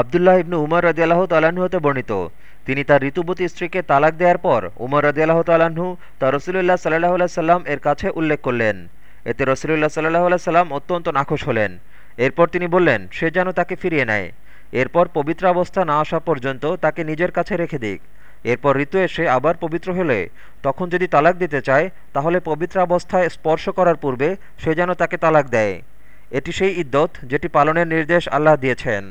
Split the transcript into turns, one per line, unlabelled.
আবদুল্লাহ ইবনু উমর রদিয়াল্লাহ তাল্লাহ্ন হতে বর্ণিত। তিনি তার ঋতুবতী স্ত্রীকে তালাক দেওয়ার পর উমর রদিয়াল্লাহ তালাহু তা রসুলুল্লাহ সাল্লাহ সাল্লাম এর কাছে উল্লেখ করলেন। এতে রসুলুল্লাহ সাল্লাহ সাল্লাম অত্যন্ত নাখোশ হলেন। এরপর তিনি বললেন, সে যেন তাকে ফিরিয়ে নেয়। এরপর পবিত্র অবস্থা না আসা পর্যন্ত তাকে নিজের কাছে রেখে দিক। এরপর ঋতু এসে আবার পবিত্র হলে তখন যদি তালাক দিতে চায়, তাহলে পবিত্র অবস্থায় স্পর্শ করার পূর্বে সে যেন তাকে তালাক দেয়। এটি সেই ইদ্যত যেটি পালনের নির্দেশ আল্লাহ দিয়েছেন।